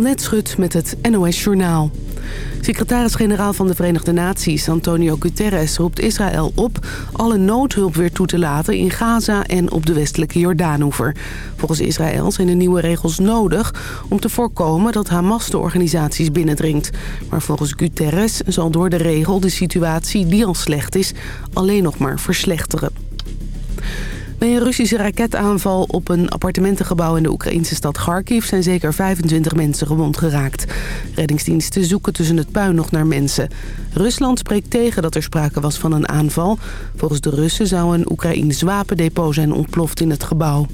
Annette Schut met het NOS Journaal. Secretaris-generaal van de Verenigde Naties, Antonio Guterres, roept Israël op alle noodhulp weer toe te laten in Gaza en op de westelijke Jordaanoever. Volgens Israël zijn de nieuwe regels nodig om te voorkomen dat Hamas de organisaties binnendringt. Maar volgens Guterres zal door de regel de situatie die al slecht is alleen nog maar verslechteren. Bij een Russische raketaanval op een appartementengebouw in de Oekraïnse stad Kharkiv zijn zeker 25 mensen gewond geraakt. Reddingsdiensten zoeken tussen het puin nog naar mensen. Rusland spreekt tegen dat er sprake was van een aanval. Volgens de Russen zou een Oekraïns wapendepot zijn ontploft in het gebouw.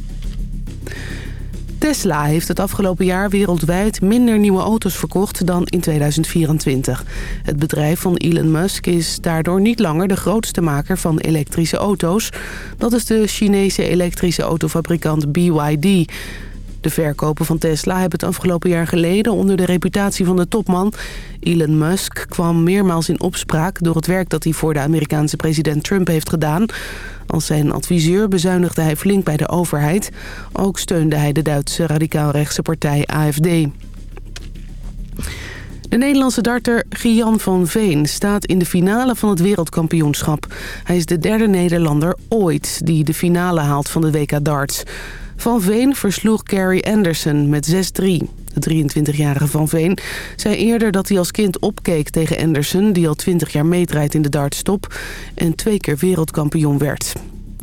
Tesla heeft het afgelopen jaar wereldwijd minder nieuwe auto's verkocht dan in 2024. Het bedrijf van Elon Musk is daardoor niet langer de grootste maker van elektrische auto's. Dat is de Chinese elektrische autofabrikant BYD. De verkopen van Tesla hebben het afgelopen jaar geleden onder de reputatie van de topman. Elon Musk kwam meermaals in opspraak door het werk dat hij voor de Amerikaanse president Trump heeft gedaan. Als zijn adviseur bezuinigde hij flink bij de overheid. Ook steunde hij de Duitse radicaal-rechtse partij AFD. De Nederlandse darter Gian van Veen staat in de finale van het wereldkampioenschap. Hij is de derde Nederlander ooit die de finale haalt van de WK darts. Van Veen versloeg Carrie Anderson met 6-3. De 23-jarige Van Veen zei eerder dat hij als kind opkeek tegen Anderson... die al 20 jaar meedraait in de dartstop en twee keer wereldkampioen werd.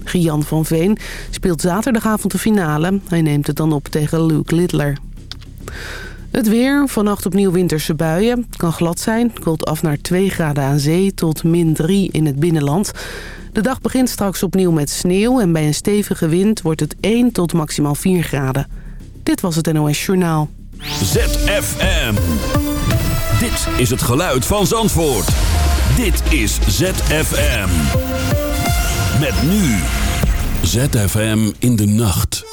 Gian van Veen speelt zaterdagavond de finale. Hij neemt het dan op tegen Luke Littler. Het weer, vannacht opnieuw winterse buien. kan glad zijn, koelt af naar 2 graden aan zee tot min 3 in het binnenland. De dag begint straks opnieuw met sneeuw en bij een stevige wind wordt het 1 tot maximaal 4 graden. Dit was het NOS Journaal. ZFM. Dit is het geluid van Zandvoort. Dit is ZFM. Met nu. ZFM in de nacht.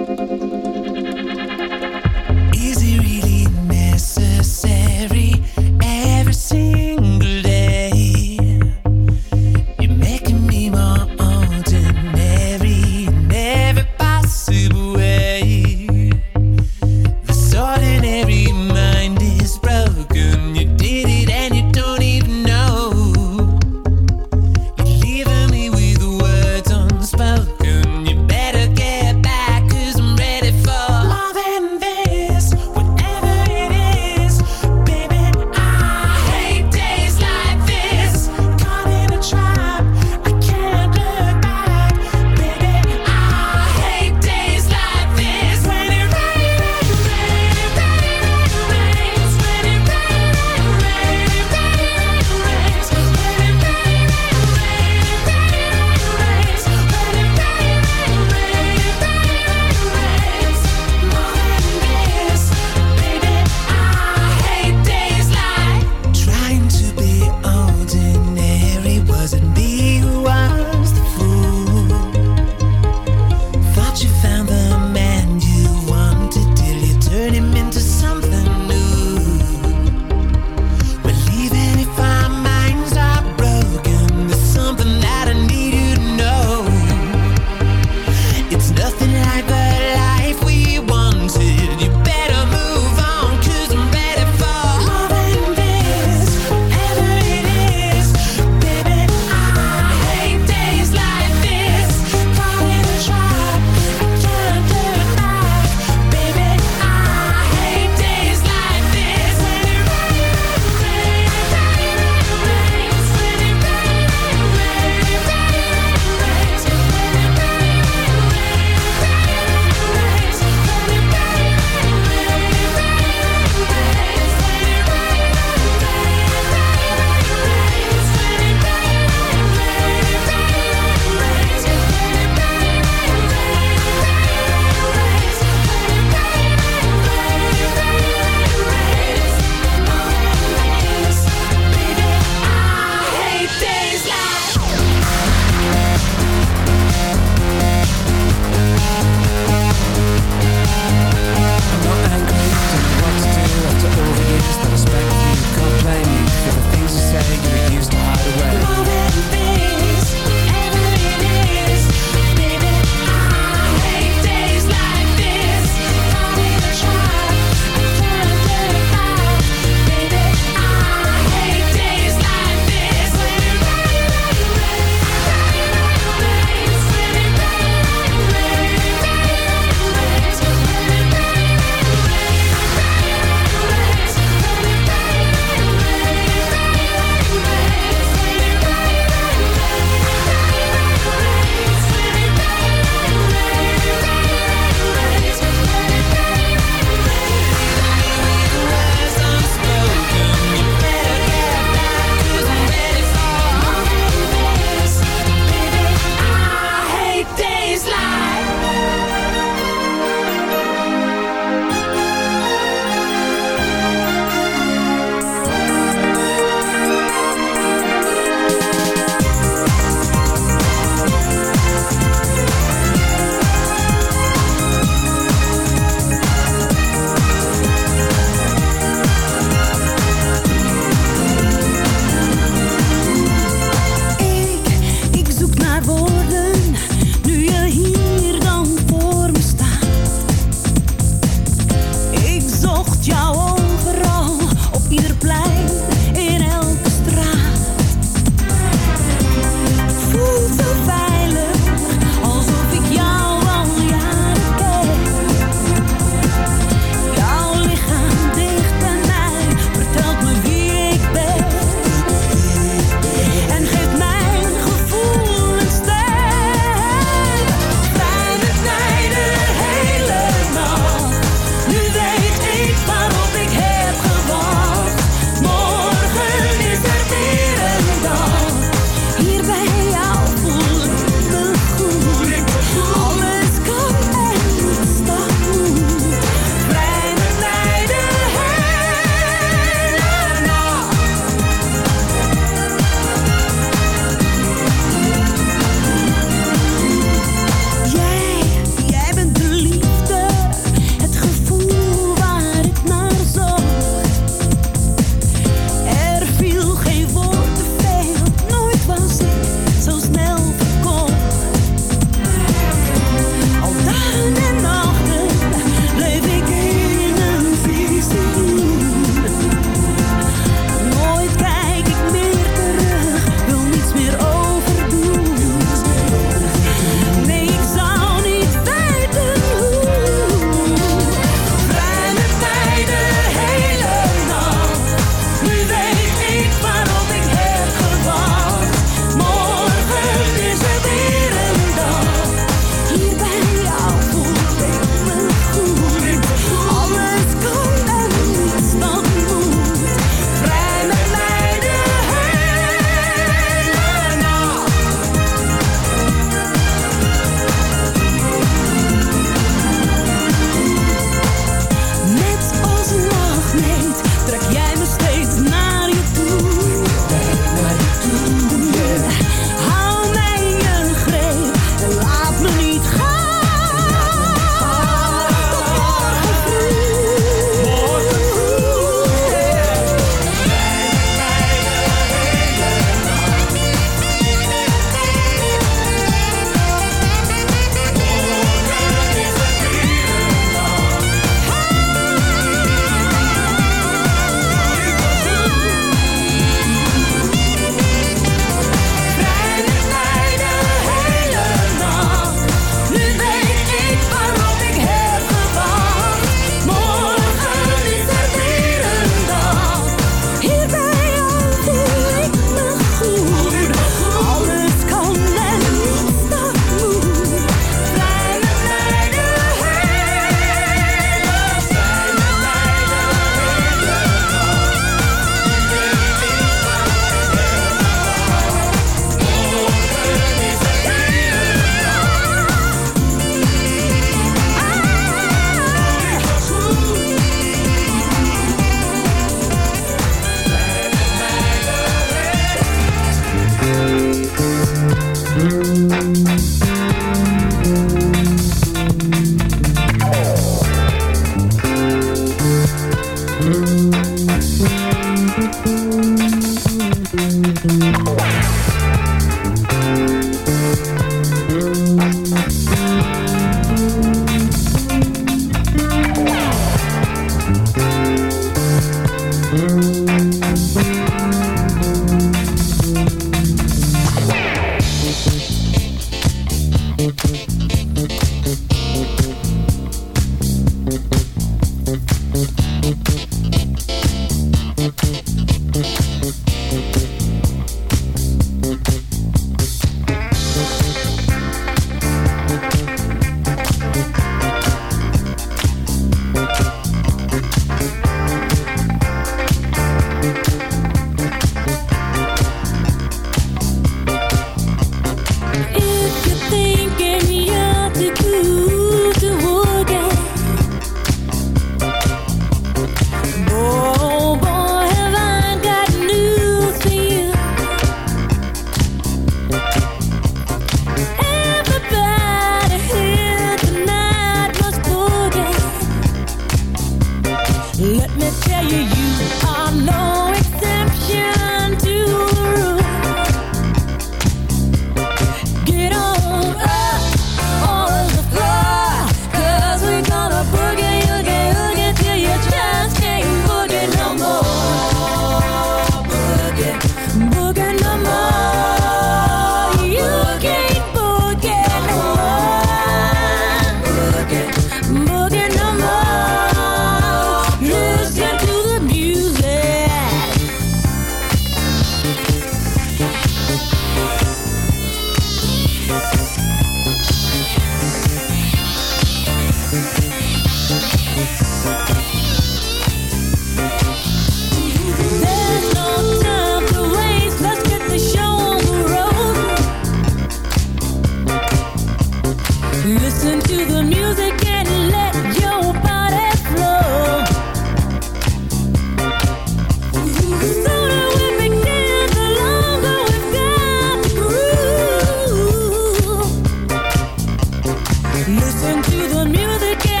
Listen to the music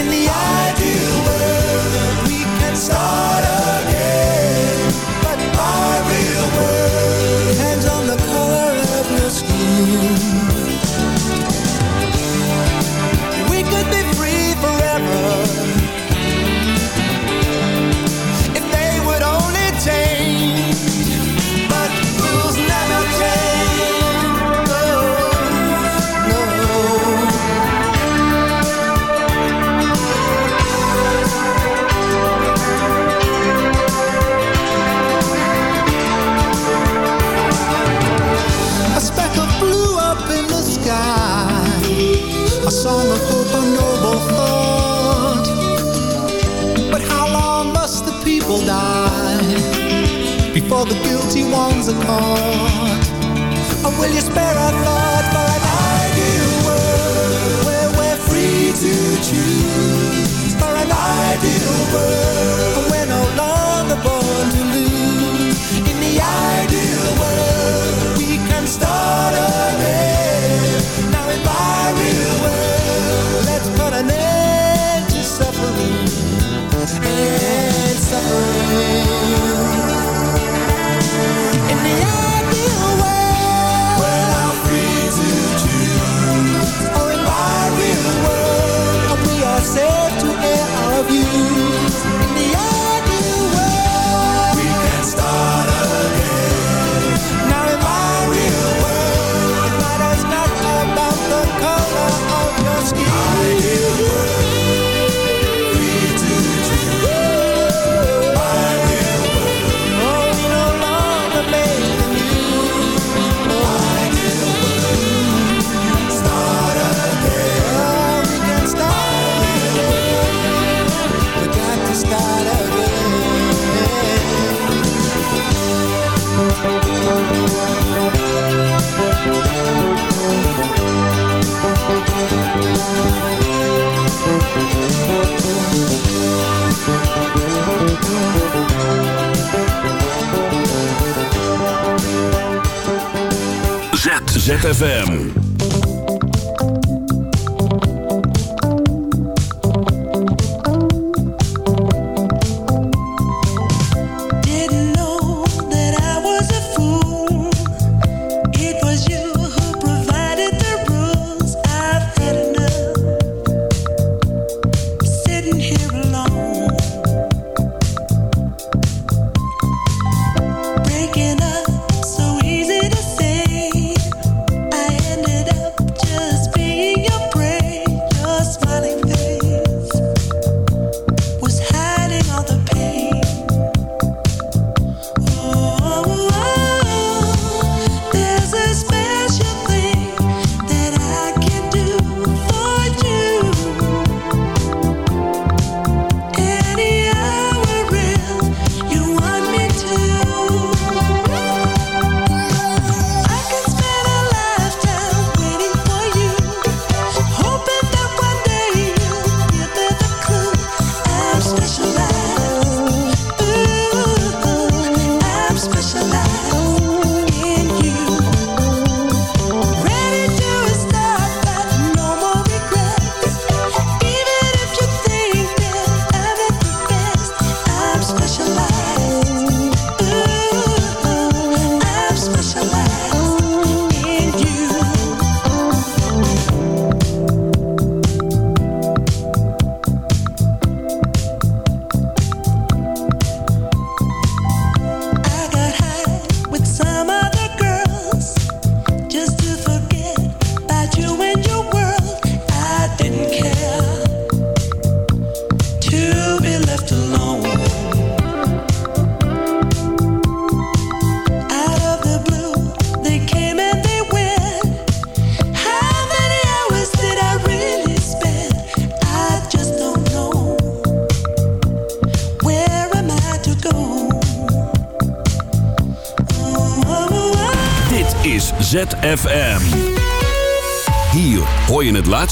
in the ideal world we can start one's accord? Or will you spare a thought for an ideal world where we're free to choose? For an ideal world where we're no longer born to lose. In the ideal